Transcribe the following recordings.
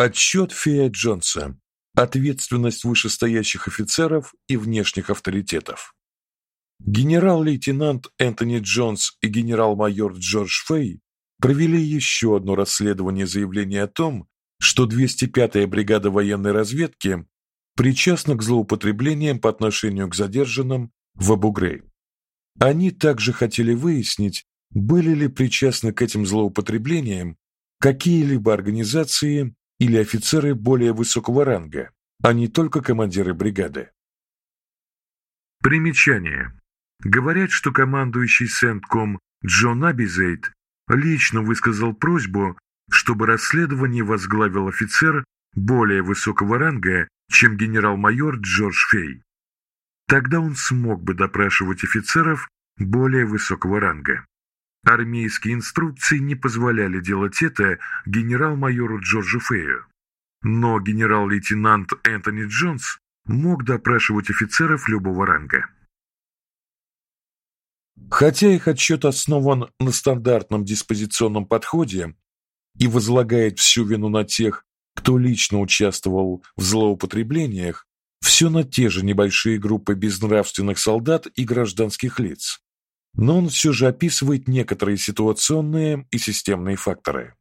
Отчет Фея Джонса. Ответственность вышестоящих офицеров и внешних авторитетов. Генерал-лейтенант Энтони Джонс и генерал-майор Джордж Фей провели еще одно расследование заявления о том, что 205-я бригада военной разведки причастна к злоупотреблениям по отношению к задержанным в Абу-Грейб. Они также хотели выяснить, были ли причастны к этим злоупотреблениям какие-либо организации или офицеры более высокого ранга, а не только командиры бригады. Примечание. Говорят, что командующий Сентком Джон Абизейт лично высказал просьбу, чтобы расследование возглавил офицер более высокого ранга, чем генерал-майор Джордж Фей. Тогда он смог бы допрашивать офицеров более высокого ранга. Армейские инструкции не позволяли делать это генерал-майору Джорджу Фею. Но генерал-лейтенант Энтони Джонс мог допрашивать офицеров любого ранга. Хотя их отчет основан на стандартном диспозиционном подходе и возлагает всю вину на тех, кто лично участвовал в злоупотреблениях, все на те же небольшие группы безнравственных солдат и гражданских лиц. Но он все же описывает некоторые ситуационные и системные факторы.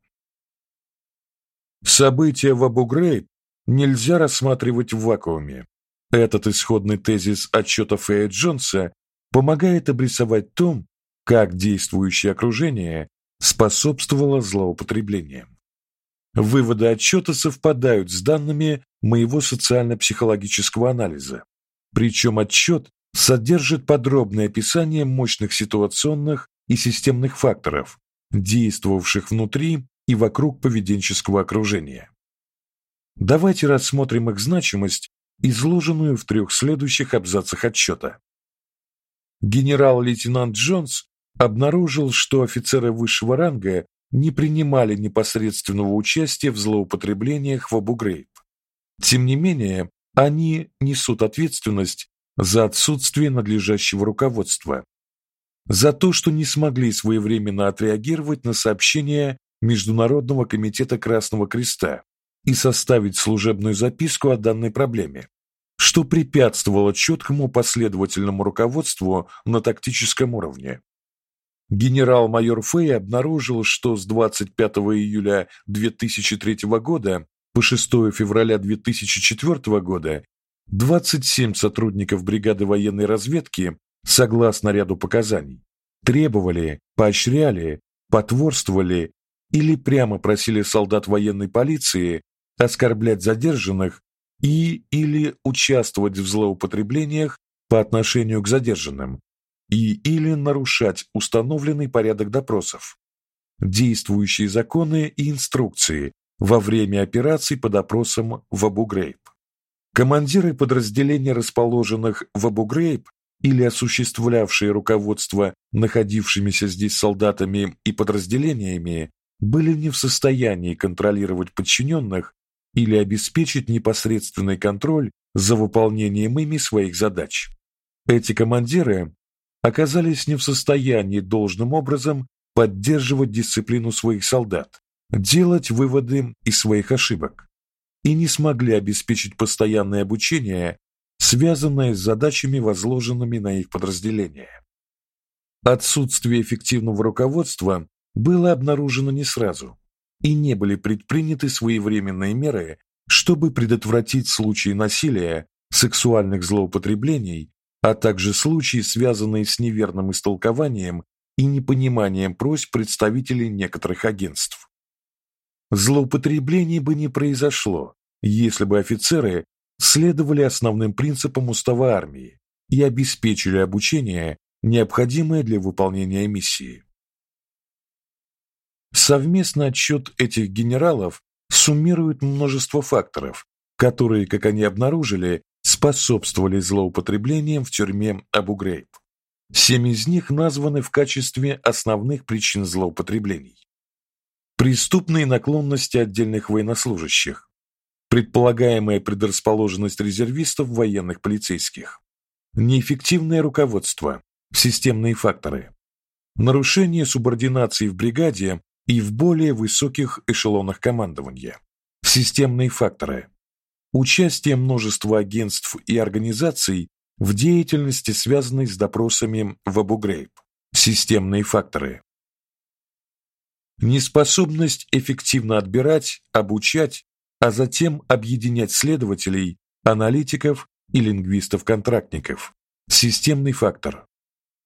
События в Абу-Грейб нельзя рассматривать в вакууме. Этот исходный тезис отчета Фэя Джонса помогает обрисовать то, как действующее окружение способствовало злоупотреблениям. Выводы отчета совпадают с данными моего социально-психологического анализа. Причем отчет содержит подробное описание мощных ситуационных и системных факторов, действовавших внутри и вокруг поведенческого окружения. Давайте рассмотрим их значимость, изложенную в трех следующих абзацах отчета. Генерал-лейтенант Джонс обнаружил, что офицеры высшего ранга не принимали непосредственного участия в злоупотреблениях в Абу-Грейб. Тем не менее, они несут ответственность за отсутствие надлежащего руководства, за то, что не смогли своевременно отреагировать на сообщения Международного комитета Красного Креста и составить служебную записку о данной проблеме, что препятствовало четкому последовательному руководству на тактическом уровне. Генерал-майор Фэй обнаружил, что с 25 июля 2003 года по 6 февраля 2004 года 27 сотрудников бригады военной разведки, согласно ряду показаний, требовали, поощряли, потворствовали или прямо просили солдат военной полиции оскорблять задержанных и или участвовать в злоупотреблениях по отношению к задержанным и или нарушать установленный порядок допросов, действующие законы и инструкции во время операций по допросам в Абу-Грейб. Командиры подразделений, расположенных в Абу-Грейб или осуществлявшие руководство находившимися здесь солдатами и подразделениями, были не в состоянии контролировать подчиненных или обеспечить непосредственный контроль за выполнением ими своих задач. Эти командиры оказались не в состоянии должным образом поддерживать дисциплину своих солдат, делать выводы из своих ошибок и не смогли обеспечить постоянное обучение, связанное с задачами, возложенными на их подразделения. Отсутствие эффективного руководства было обнаружено не сразу, и не были предприняты своевременные меры, чтобы предотвратить случаи насилия, сексуальных злоупотреблений, а также случаи, связанные с неверным истолкованием и непониманием просьб представителей некоторых агентств. Злоупотреблений бы не произошло, если бы офицеры следовали основным принципам устава армии и обеспечили обучение, необходимое для выполнения миссии. Совместный отчет этих генералов суммирует множество факторов, которые, как они обнаружили, способствовали злоупотреблениям в тюрьме Абу-Грейб. Семь из них названы в качестве основных причин злоупотреблений. Преступные наклонности отдельных военнослужащих, предполагаемая предрасположенность резервистов военных полицейских, неэффективное руководство, системные факторы, нарушение субординации в бригаде и в более высоких эшелонах командования, Системные факторы. Участие множества агентств и организаций в деятельности, связанной с допросами в Абу-Грейб. Системные факторы. Неспособность эффективно отбирать, обучать, а затем объединять следователей, аналитиков и лингвистов-контрактников. Системный фактор.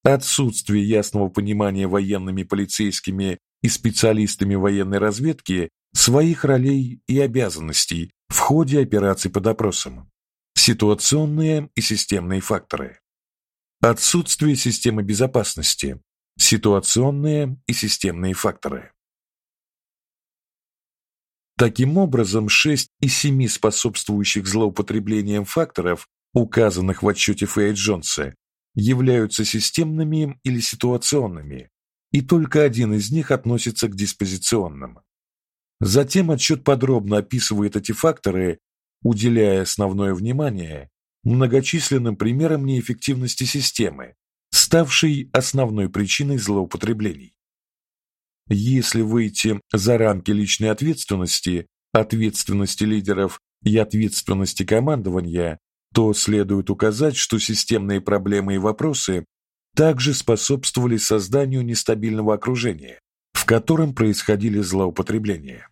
Отсутствие ясного понимания военными полицейскими и специалистами военной разведки своих ролей и обязанностей в ходе операций по допросам. Ситуационные и системные факторы. Отсутствие системы безопасности. Ситуационные и системные факторы. Таким образом, 6 из 7 способствующих злоупотреблениям факторов, указанных в отчете Фэй Джонса, являются системными или ситуационными, и только один из них относится к диспозиционным. Затем отчет подробно описывает эти факторы, уделяя основное внимание многочисленным примерам неэффективности системы, ставшей основной причиной злоупотреблений. Если выйти за рамки личной ответственности, ответственности лидеров и ответственности командования, то следует указать, что системные проблемы и вопросы также способствовали созданию нестабильного окружения, в котором происходили злоупотребления.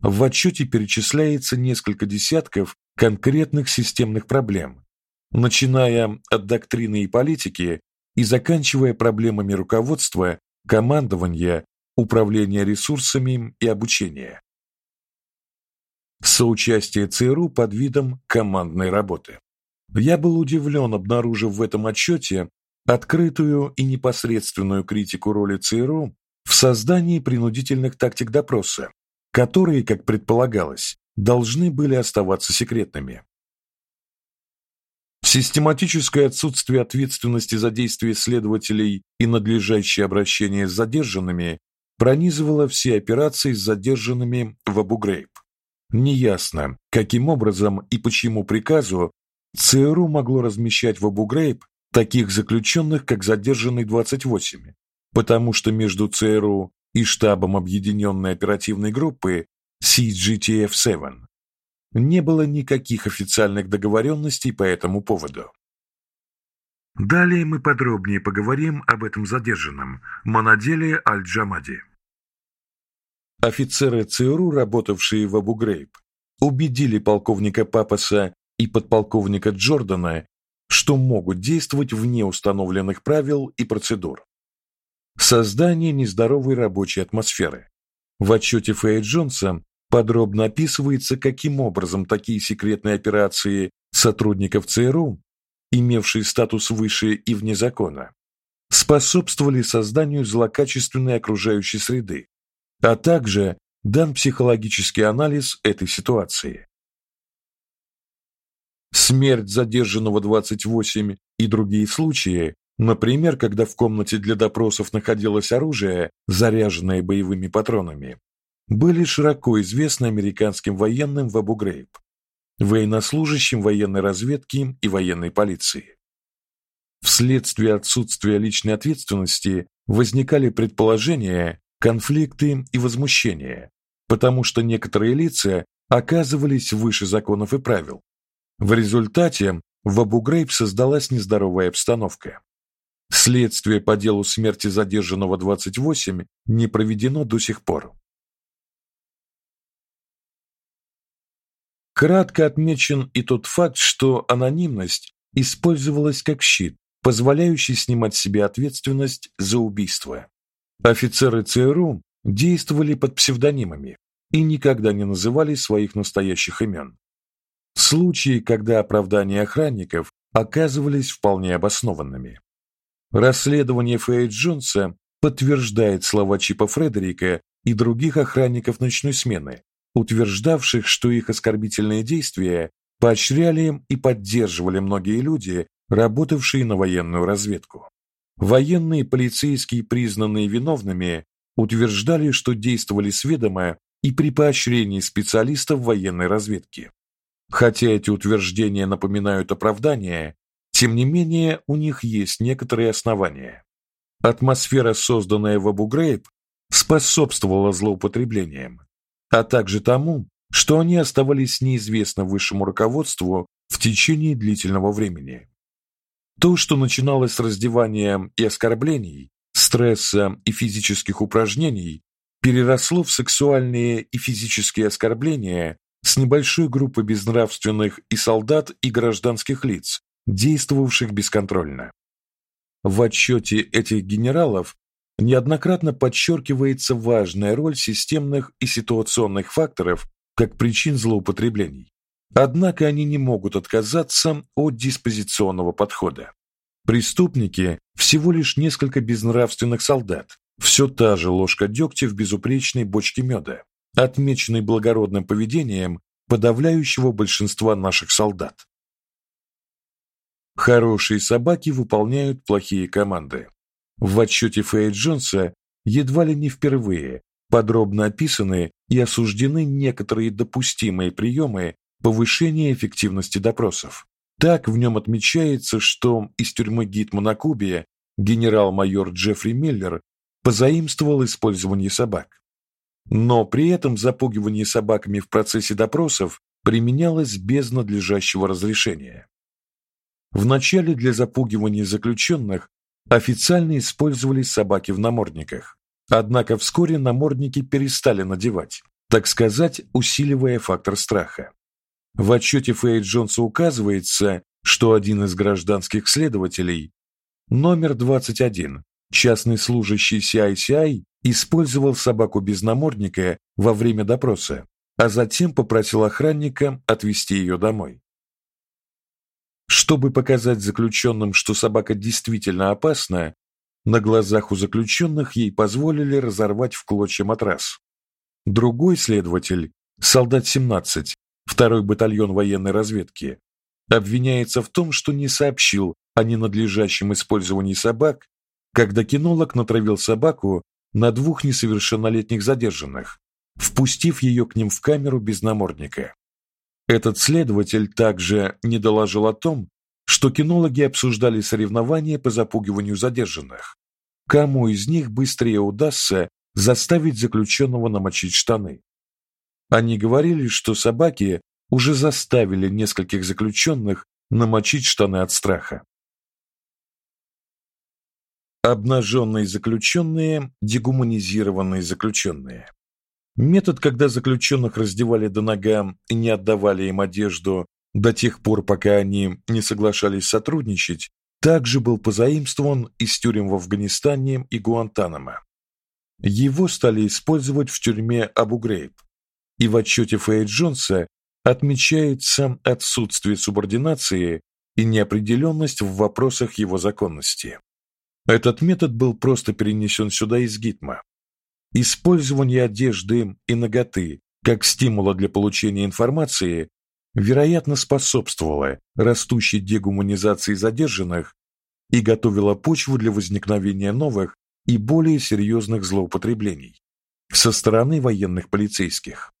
В отчете перечисляется несколько десятков конкретных системных проблем, начиная от доктрины и политики и заканчивая проблемами руководства, командования управления ресурсами и обучения. Соучастие ЦРУ под видом командной работы. Я был удивлен, обнаружив в этом отчете открытую и непосредственную критику роли ЦРУ в создании принудительных тактик допроса, которые, как предполагалось, должны были оставаться секретными. Систематическое отсутствие ответственности за действия следователей и надлежащее обращение с задержанными пронизывала все операции с задержанными в Абу-Грейб. Неясно, каким образом и по чьему приказу ЦРУ могло размещать в Абу-Грейб таких заключенных, как задержанный 28, потому что между ЦРУ и штабом объединенной оперативной группы CGTF-7 не было никаких официальных договоренностей по этому поводу. Далее мы подробнее поговорим об этом задержанном, Манаделе Аль-Джамади. Офицеры ЦРУ, работавшие в Абу-Грейб, убедили полковника Папаса и подполковника Джордана, что могут действовать вне установленных правил и процедур. Создание нездоровой рабочей атмосферы. В отчете Фэй Джонса подробно описывается, каким образом такие секретные операции сотрудников ЦРУ имевшие статус выше и вне закона, способствовали созданию злокачественной окружающей среды, а также дан психологический анализ этой ситуации. Смерть задержанного 28 и другие случаи, например, когда в комнате для допросов находилось оружие, заряженное боевыми патронами, были широко известны американским военным в Абу-Грейб военнослужащим военной разведки и военной полиции. Вследствие отсутствия личной ответственности возникали предположения, конфликты и возмущения, потому что некоторые лица оказывались выше законов и правил. В результате в Абу-Грейб создалась нездоровая обстановка. Следствие по делу смерти задержанного 28 не проведено до сих пор. Кратко отмечен и тот факт, что анонимность использовалась как щит, позволяющий снимать с себя ответственность за убийство. Офицеры ЦРУ действовали под псевдонимами и никогда не называли своих настоящих имен. Случаи, когда оправдания охранников оказывались вполне обоснованными. Расследование Фэй Джонса подтверждает слова Чипа Фредерика и других охранников ночной смены, утверждавших, что их оскорбительные действия поощряли и поддерживали многие люди, работавшие на военную разведку. Военные и полицейские, признанные виновными, утверждали, что действовали сведомо и при поощрении специалистов военной разведки. Хотя эти утверждения напоминают оправдания, тем не менее у них есть некоторые основания. Атмосфера, созданная в Абу-Грейб, способствовала злоупотреблениям, а также тому, что они оставались неизвестны высшему руководству в течение длительного времени. То, что начиналось с раздевания и оскорблений, стресса и физических упражнений, переросло в сексуальные и физические оскорбления с небольшой группой безнравственных и солдат, и гражданских лиц, действовавших бесконтрольно. В отчете этих генералов неоднократно подчеркивается важная роль системных и ситуационных факторов как причин злоупотреблений. Однако они не могут отказаться от диспозиционного подхода. Преступники всего лишь несколько безнравственных солдат. Все та же ложка дегтя в безупречной бочке меда, отмеченной благородным поведением подавляющего большинства наших солдат. Хорошие собаки выполняют плохие команды. В отчете Фэй Джонса едва ли не впервые подробно описаны и осуждены некоторые допустимые приемы повышения эффективности допросов. Так в нем отмечается, что из тюрьмы Гитма на Кубе генерал-майор Джеффри Миллер позаимствовал использование собак. Но при этом запугивание собаками в процессе допросов применялось без надлежащего разрешения. Вначале для запугивания заключенных официально использовались собаки в намордниках. Однако вскоре намордники перестали надевать, так сказать, усиливая фактор страха. В отчете Фэй Джонса указывается, что один из гражданских следователей, номер 21, частный служащий CICI, использовал собаку без намордника во время допроса, а затем попросил охранника отвезти ее домой. Чтобы показать заключенным, что собака действительно опасна, на глазах у заключенных ей позволили разорвать в клочья матрас. Другой следователь, солдат 17, второй батальон военной разведки, обвиняется в том, что не сообщил о ненадлежащем использовании собак, когда кинолог натравил собаку на двух несовершеннолетних задержанных, впустив ее к ним в камеру без намордника. Этот следователь также не доложил о том, что кинологи обсуждали соревнования по запугиванию задержанных. Кому из них быстрее удастся заставить заключенного намочить штаны? Они говорили, что собаки уже заставили нескольких заключенных намочить штаны от страха. Обнаженные заключенные, дегуманизированные заключенные. Метод, когда заключенных раздевали до нога и не отдавали им одежду до тех пор, пока они не соглашались сотрудничать, также был позаимствован из тюрем в Афганистане и Гуантанамо. Его стали использовать в тюрьме Абу-Грейб. И в отчете Фэй Джонса отмечается отсутствие субординации и неопределенность в вопросах его законности. Этот метод был просто перенесен сюда из Гитма. Использование одежды и наготы как стимула для получения информации, вероятно, способствовало растущей дегуманизации задержанных и готовило почву для возникновения новых и более серьезных злоупотреблений со стороны военных полицейских.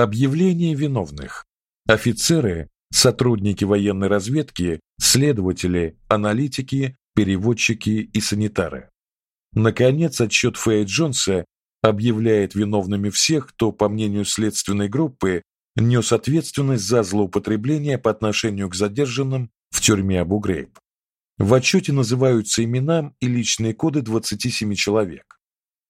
Объявление виновных. Офицеры, сотрудники военной разведки, следователи, аналитики, переводчики и санитары. Наконец, отчет Фэй Джонса объявляет виновными всех, кто, по мнению следственной группы, нес ответственность за злоупотребление по отношению к задержанным в тюрьме Абу-Грейб. В отчете называются имена и личные коды 27 человек.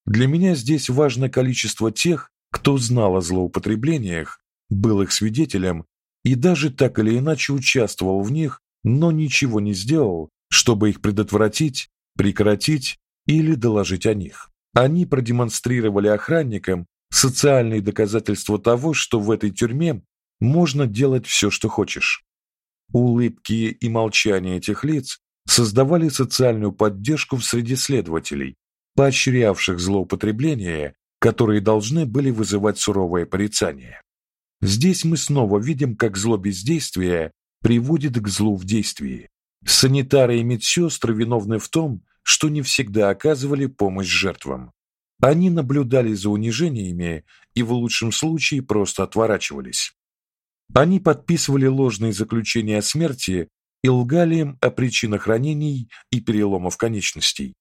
Для меня здесь важно количество тех, кто знал о злоупотреблениях, был их свидетелем и даже так или иначе участвовал в них, но ничего не сделал, чтобы их предотвратить, прекратить или доложить о них. Они продемонстрировали охранникам социальные доказательства того, что в этой тюрьме можно делать все, что хочешь. Улыбки и молчание этих лиц создавали социальную поддержку в среде следователей, поощрявших злоупотребления, которые должны были вызывать суровое порицание. Здесь мы снова видим, как зло бездействия приводит к злу в действии. Санитары и медсестры виновны в том, что не всегда оказывали помощь жертвам. Они наблюдали за унижениями и в лучшем случае просто отворачивались. Они подписывали ложные заключения о смерти и лгали им о причинах ранений и переломов конечностей.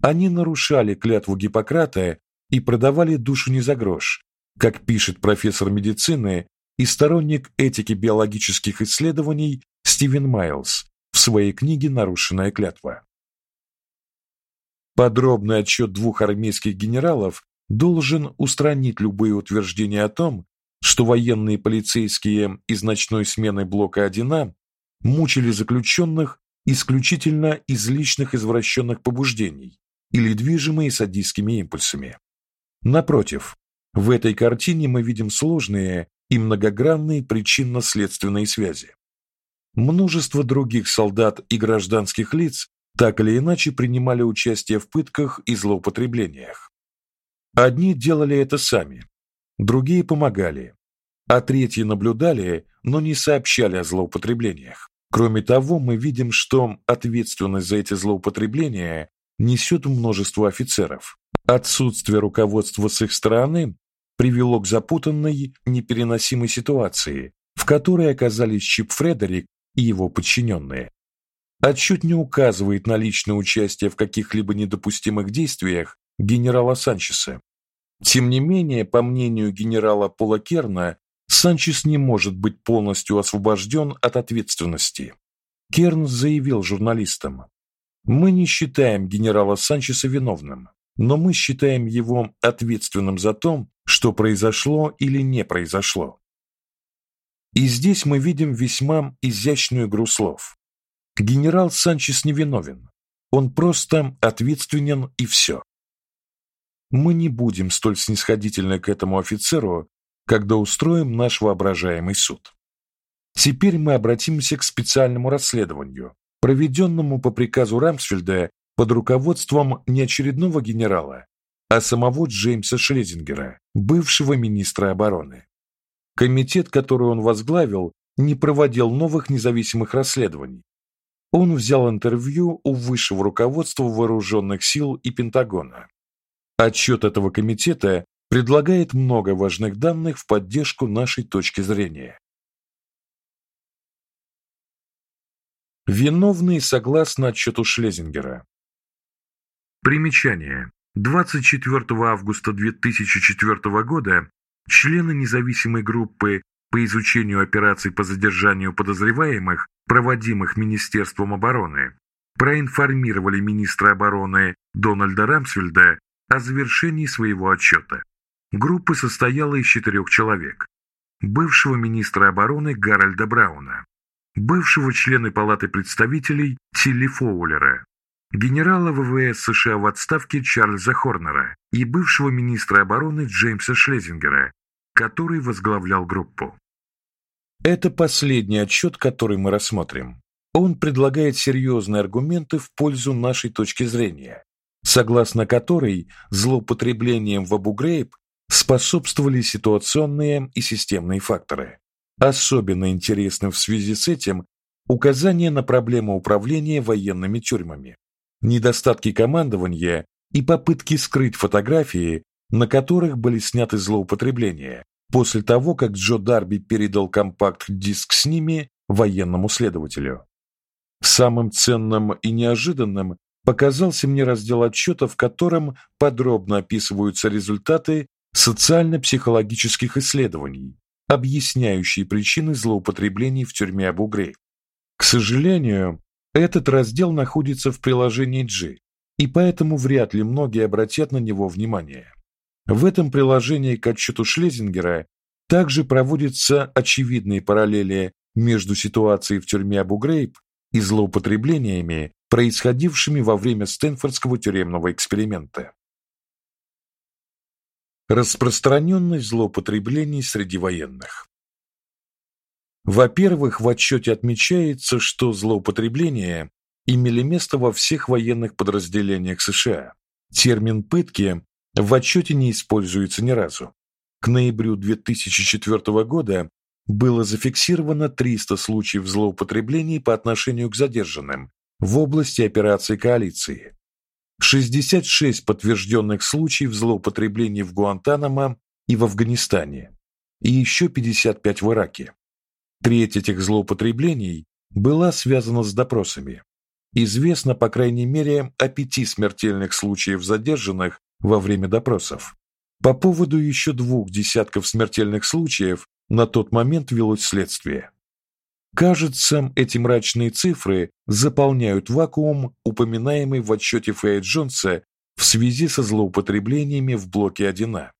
Они нарушали клятву Гиппократа и продавали душу не за грош, как пишет профессор медицины и сторонник этики биологических исследований Стивен Майлз в своей книге Нарушенная клятва. Подробный отчет двух армейских генералов должен устранить любые утверждения о том, что военные полицейские из ночной смены блока 1А мучили заключенных исключительно из личных извращенных побуждений или движимые садистскими импульсами. Напротив, в этой картине мы видим сложные и многогранные причинно-следственные связи. Множество других солдат и гражданских лиц так или иначе принимали участие в пытках и злоупотреблениях. Одни делали это сами, другие помогали, а третьи наблюдали, но не сообщали о злоупотреблениях. Кроме того, мы видим, что ответственность за эти злоупотребления несет множество офицеров. Отсутствие руководства с их стороны привело к запутанной, непереносимой ситуации, в которой оказались Чип Фредерик и его подчиненные. Отчет не указывает на личное участие в каких-либо недопустимых действиях генерала Санчеса. Тем не менее, по мнению генерала Пола Керна, Санчес не может быть полностью освобожден от ответственности. Керн заявил журналистам: "Мы не считаем генерала Санчеса виновным, но мы считаем его ответственным за то, что произошло или не произошло". И здесь мы видим весьма изящную игру слов. Генерал Санчес не виновен. Он просто ответственен и все. Мы не будем столь снисходительны к этому офицеру, когда устроим наш воображаемый суд. Теперь мы обратимся к специальному расследованию, проведенному по приказу Рамсфельда под руководством не очередного генерала, а самого Джеймса Шлезингера, бывшего министра обороны. Комитет, который он возглавил, не проводил новых независимых расследований. Он взял интервью у высшего руководства вооруженных сил и Пентагона. Отчет этого комитета предлагает много важных данных в поддержку нашей точки зрения. Виновные согласно отчету Шлезингера. Примечание. 24 августа 2004 года члены независимой группы по изучению операций по задержанию подозреваемых, проводимых Министерством обороны, проинформировали министра обороны Дональда Рамсфельда о завершении своего отчета. Группа состояла из четырех человек. Бывшего министра обороны Гарольда Брауна, бывшего члена Палаты представителей Тилли Фоулера, генерала ВВС США в отставке Чарльза Хорнера и бывшего министра обороны Джеймса Шлезингера, который возглавлял группу. Это последний отчет, который мы рассмотрим. Он предлагает серьезные аргументы в пользу нашей точки зрения, согласно которой злоупотреблением в Абу-Грейб способствовали ситуационные и системные факторы. Особенно интересны в связи с этим указания на проблему управления военными тюрьмами, недостатки командования и попытки скрыть фотографии, на которых были сняты злоупотребления, после того, как Джо Дарби передал компакт-диск с ними военному следователю. Самым ценным и неожиданным показался мне раздел отчета, в котором подробно описываются результаты социально-психологических исследований, объясняющие причины злоупотреблений в тюрьме Абу-Грейб. К сожалению, этот раздел находится в приложении G, и поэтому вряд ли многие обратят на него внимание. В этом приложении к отчету Шлезингера также проводятся очевидные параллели между ситуацией в тюрьме Абу-Грейб и злоупотреблениями, происходившими во время Стэнфордского тюремного эксперимента. Распространенность злоупотреблений среди военных. Во-первых, в отчете отмечается, что злоупотребления имели место во всех военных подразделениях США. Термин пытки в отчете не используется ни разу. К ноябрю 2004 года было зафиксировано 300 случаев злоупотреблений по отношению к задержанным в области операции коалиции. 66 подтвержденных случаев злоупотреблений в Гуантанамо и в Афганистане, и еще 55 в Ираке. Треть этих злоупотреблений была связана с допросами. Известно, по крайней мере, о пяти смертельных случаях задержанных во время допросов. По поводу еще двух десятков смертельных случаев на тот момент велось следствие. Кажется, эти мрачные цифры заполняют вакуум, упоминаемый в отчете Фэя Джонса в связи со злоупотреблениями в блоке 1А.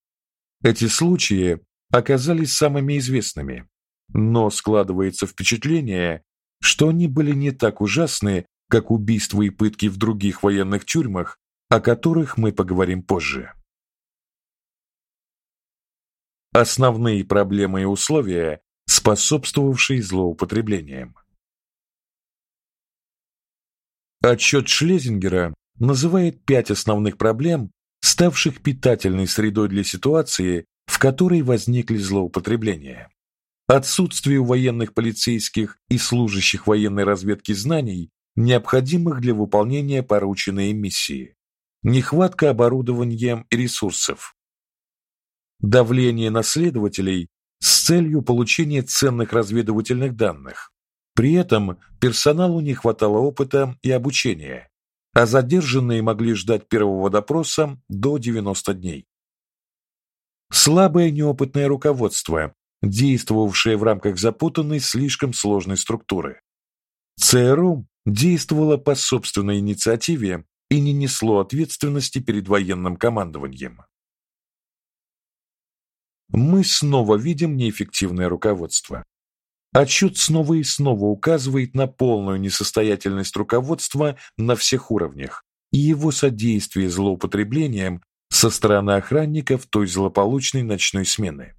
Эти случаи оказались самыми известными, но складывается впечатление, что они были не так ужасны, как убийства и пытки в других военных тюрьмах, о которых мы поговорим позже. Основные проблемы и условия, способствовавшие злоупотреблениям. Отчет Шлезингера называет пять основных проблем, ставших питательной средой для ситуации, в которой возникли злоупотребления. Отсутствие у военных полицейских и служащих военной разведки знаний, необходимых для выполнения порученной миссии. Нехватка оборудования и ресурсов. Давление на следователей с целью получения ценных разведывательных данных. При этом персоналу не хватало опыта и обучения, а задержанные могли ждать первого допроса до 90 дней. Слабое неопытное руководство, действовавшее в рамках запутанной, слишком сложной структуры. ЦРУ действовало по собственной инициативе и не несло ответственности перед военным командованием мы снова видим неэффективное руководство. Отчет снова и снова указывает на полную несостоятельность руководства на всех уровнях и его содействие злоупотреблениям со стороны охранников той злополучной ночной смены.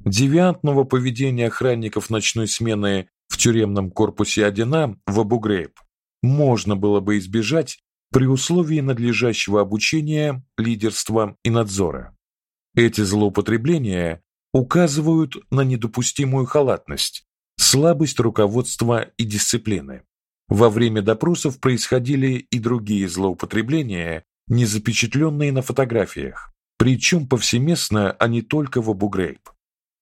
Девиантного поведения охранников ночной смены в тюремном корпусе 1А в Абу-Грейб можно было бы избежать при условии надлежащего обучения, лидерства и надзора. Эти злоупотребления указывают на недопустимую халатность, слабость руководства и дисциплины. Во время допросов происходили и другие злоупотребления, не запечатленные на фотографиях, причем повсеместно, а не только в Абу-Грейб.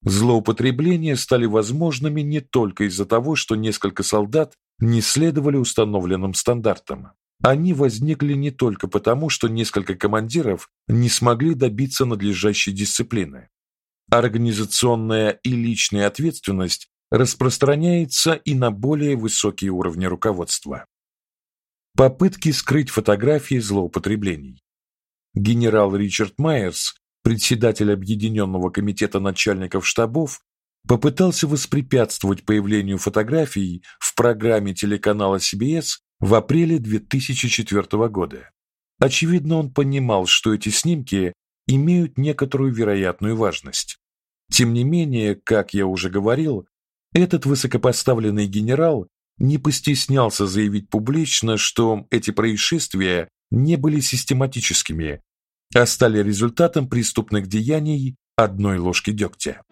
Злоупотребления стали возможными не только из-за того, что несколько солдат не следовали установленным стандартам. Они возникли не только потому, что несколько командиров не смогли добиться надлежащей дисциплины. Организационная и личная ответственность распространяется и на более высокие уровни руководства. Попытки скрыть фотографии злоупотреблений. Генерал Ричард Майерс, председатель Объединенного комитета начальников штабов, попытался воспрепятствовать появлению фотографий в программе телеканала CBS в апреле 2004 года. Очевидно, он понимал, что эти снимки имеют некоторую вероятную важность. Тем не менее, как я уже говорил, этот высокопоставленный генерал не постеснялся заявить публично, что эти происшествия не были систематическими, а стали результатом преступных деяний одной ложки дегтя.